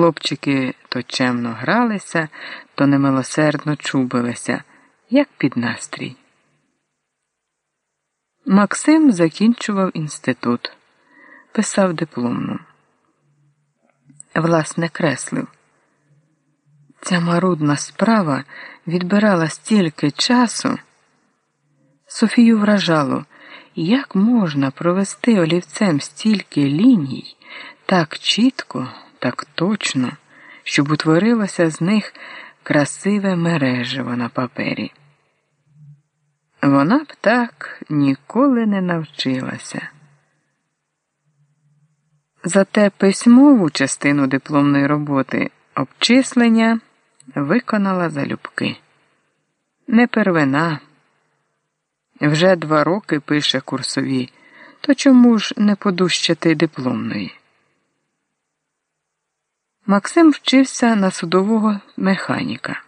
Хлопчики то чемно гралися, то немилосердно чубилися, як під настрій. Максим закінчував інститут, писав дипломну. Власне, креслив. Ця марудна справа відбирала стільки часу. Софію вражало, як можна провести олівцем стільки ліній так чітко, так точно, щоб утворилося з них красиве мережево на папері. Вона б так ніколи не навчилася. Зате письмову частину дипломної роботи обчислення виконала залюбки. Не первина. Вже два роки пише курсові, то чому ж не подущати дипломної? Максим вчився на судового механіка.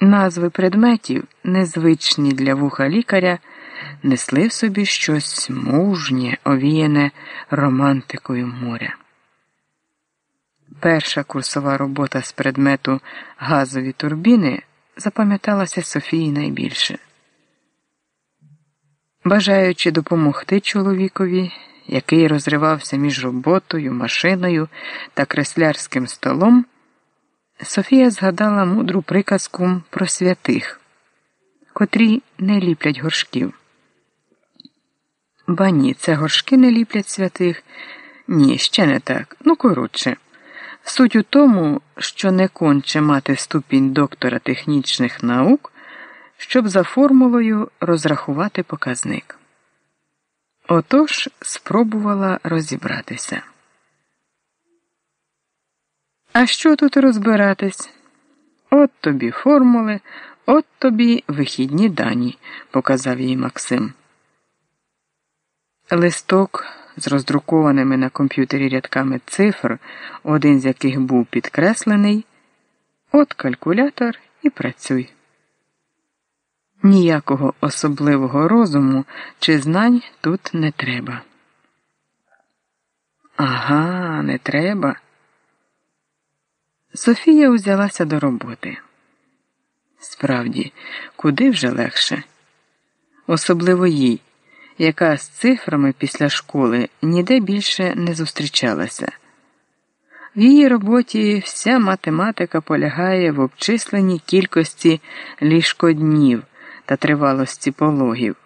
Назви предметів, незвичні для вуха лікаря, несли в собі щось мужнє, овіяне романтикою моря. Перша курсова робота з предмету газові турбіни запам'яталася Софії найбільше. Бажаючи допомогти чоловікові, який розривався між роботою, машиною та креслярським столом, Софія згадала мудру приказку про святих, котрі не ліплять горшків. Ба ні, це горшки не ліплять святих. Ні, ще не так. Ну, коротше. Суть у тому, що не конче мати ступінь доктора технічних наук, щоб за формулою розрахувати показник. Отож спробувала розібратися. А що тут розбиратись? От тобі формули, от тобі вихідні дані, показав їй Максим. Листок з роздрукованими на комп'ютері рядками цифр, один з яких був підкреслений. От калькулятор і працюй. Ніякого особливого розуму чи знань тут не треба. Ага, не треба. Софія узялася до роботи. Справді, куди вже легше, особливо їй, яка з цифрами після школи ніде більше не зустрічалася. В її роботі вся математика полягає в обчисленні кількості ліжкоднів та тривалості пологів.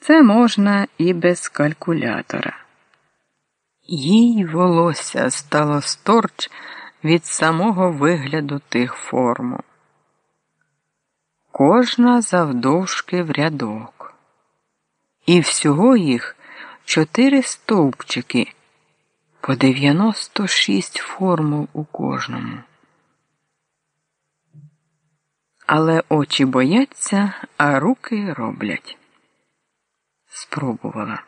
Це можна і без калькулятора. Їй волосся стало сторч від самого вигляду тих формул. Кожна завдовжки в рядок. І всього їх чотири стовпчики по 96 формул у кожному. Але очі бояться, а руки роблять. Спробувала.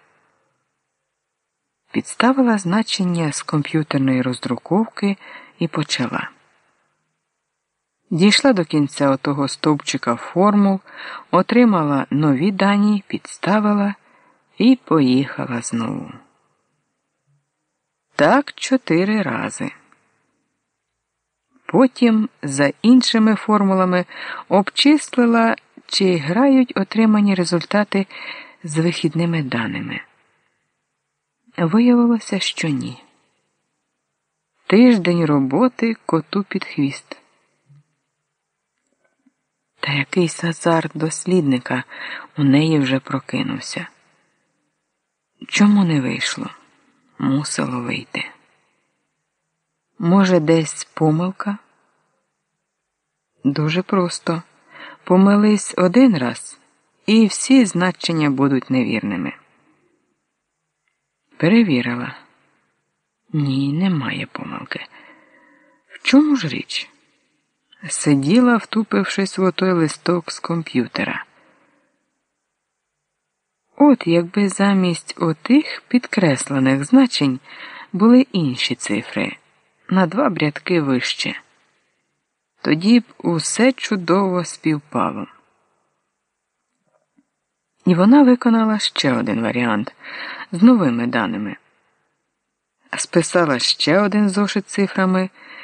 Підставила значення з комп'ютерної роздруковки і почала. Дійшла до кінця отого стовпчика формул, отримала нові дані, підставила і поїхала знову. Так чотири рази. Потім за іншими формулами обчислила, чи грають отримані результати з вихідними даними. Виявилося, що ні. Тиждень роботи коту під хвіст. Та якийсь азарт дослідника у неї вже прокинувся. Чому не вийшло? Мусило вийти. Може, десь помилка? Дуже просто. Помились один раз, і всі значення будуть невірними. Перевірила. Ні, немає помилки. В чому ж річ? Сиділа, втупившись в отой листок з комп'ютера. От якби замість отих підкреслених значень були інші цифри на два брядки вище. Тоді б усе чудово співпало. І вона виконала ще один варіант з новими даними. списала ще один зошит цифрами